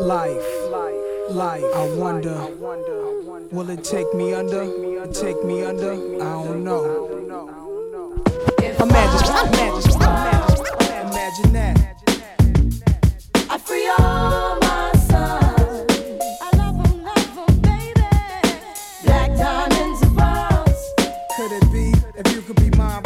Life, life. I wonder, will it take me under? Take me under? I don't know. Imagine, imagine, imagine, imagine that. I free all my sons. I love 'em, love 'em, baby. Black diamonds and pearls. Could it be if you could be mine,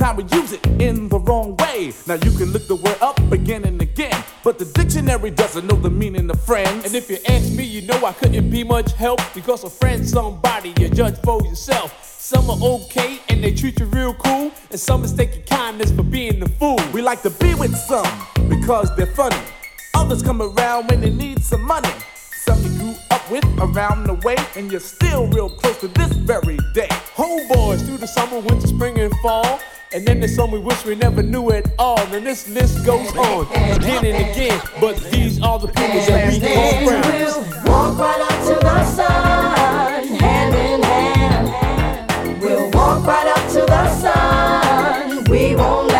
time we use it in the wrong way. Now you can look the word up again and again, but the dictionary doesn't know the meaning of friends. And if you ask me, you know I couldn't be much help because a friend's somebody you judge for yourself. Some are okay and they treat you real cool, and some mistake your kindness for being the fool. we like to be with some because they're funny. Others come around when they need some money. Some you grew up with around the way, and you're still real close to this very day. Homeboys through the summer, winter, spring, and fall. And then there's some we wish we never knew at all. And this list goes on again and again. But these are the people that we call friends. we'll walk right up to the sun, hand in hand. We'll walk right up to the sun, we won't land.